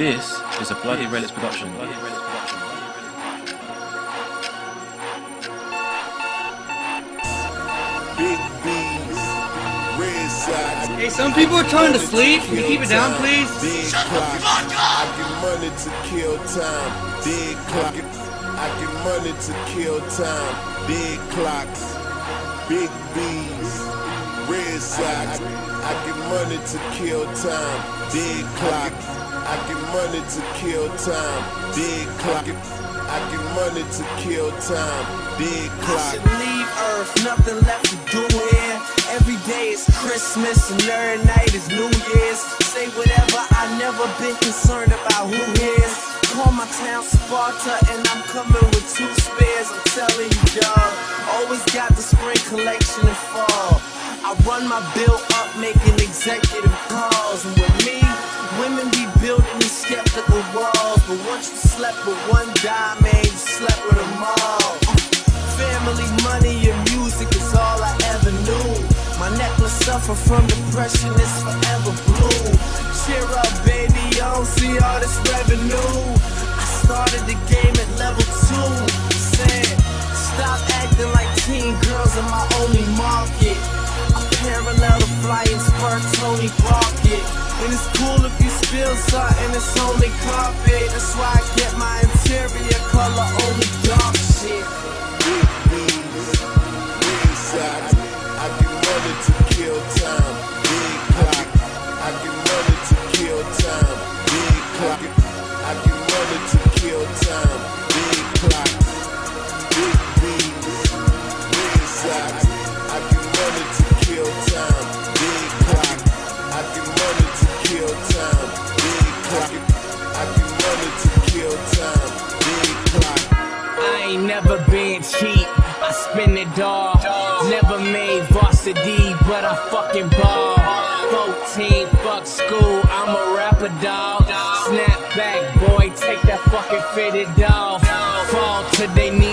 This is a Bloody Relics production. Big B's, Red Sox. Hey, some people are trying to sleep. Can you keep it down, please? Big clock. I get money to kill time. Big clock. I get money to kill time. Big clocks. Big B's. Red Sox. Money to kill time. Big clock. I get money to kill time. Big clock. I get money to kill time. Big clock. should leave Earth, nothing left to do here. Every day is Christmas and every night is New Year's. Say whatever, I never been concerned about who hears. Call my town Sparta and I'm coming with two spares. I'm telling you, dog. Always got the spring collection in fall. I run my bill up, making executive calls. And with me, women be building these skeptical walls. But once you slept with one dime, man, you slept with them all. Family, money, and music is all I ever knew. My necklace suffer from depression, it's forever blue. Cheer up, baby, I don't see all this revenue. I started the game at level two. Said, stop acting like teen girls are my only Rocket. And it's cool if you spill something, it's only carpet. That's why I get my I ain't never been cheap. I spend it all. Never made varsity, but I fucking ball. 14, fuck school, I'm a rapper dog. Snap back, boy, take that fucking fitted dog. Fall to knees,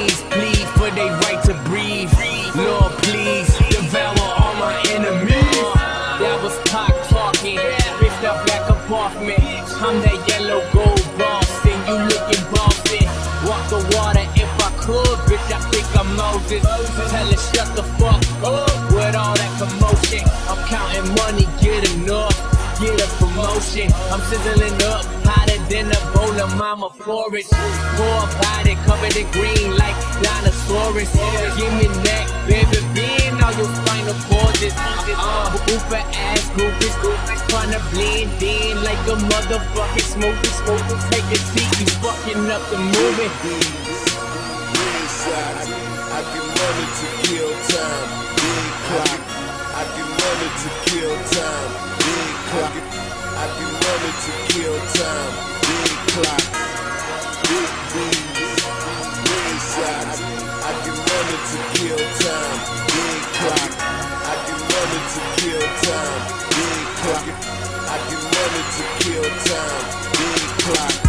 me. I'm that yellow gold boss, and you looking bossy. Walk the water if I could, bitch. I think I'm Moses. Tell her shut the fuck up with all that commotion. I'm counting money, get enough, get a promotion. I'm sizzling up hotter than a bowl of mama forage. More body covered in green like dinosaurs. Give me neck, baby, all your final pauses. Uh, Ooper ass groupies, groupies, tryna blend in like a motherfucking smoothie, smoothie. Take a seat, you fucking up the movie. I get money to kill time. Big clock. I get money to kill time. Big clock. I get money to kill time. Big clock. Kill time. Big clock. I get money to kill time. Big clock.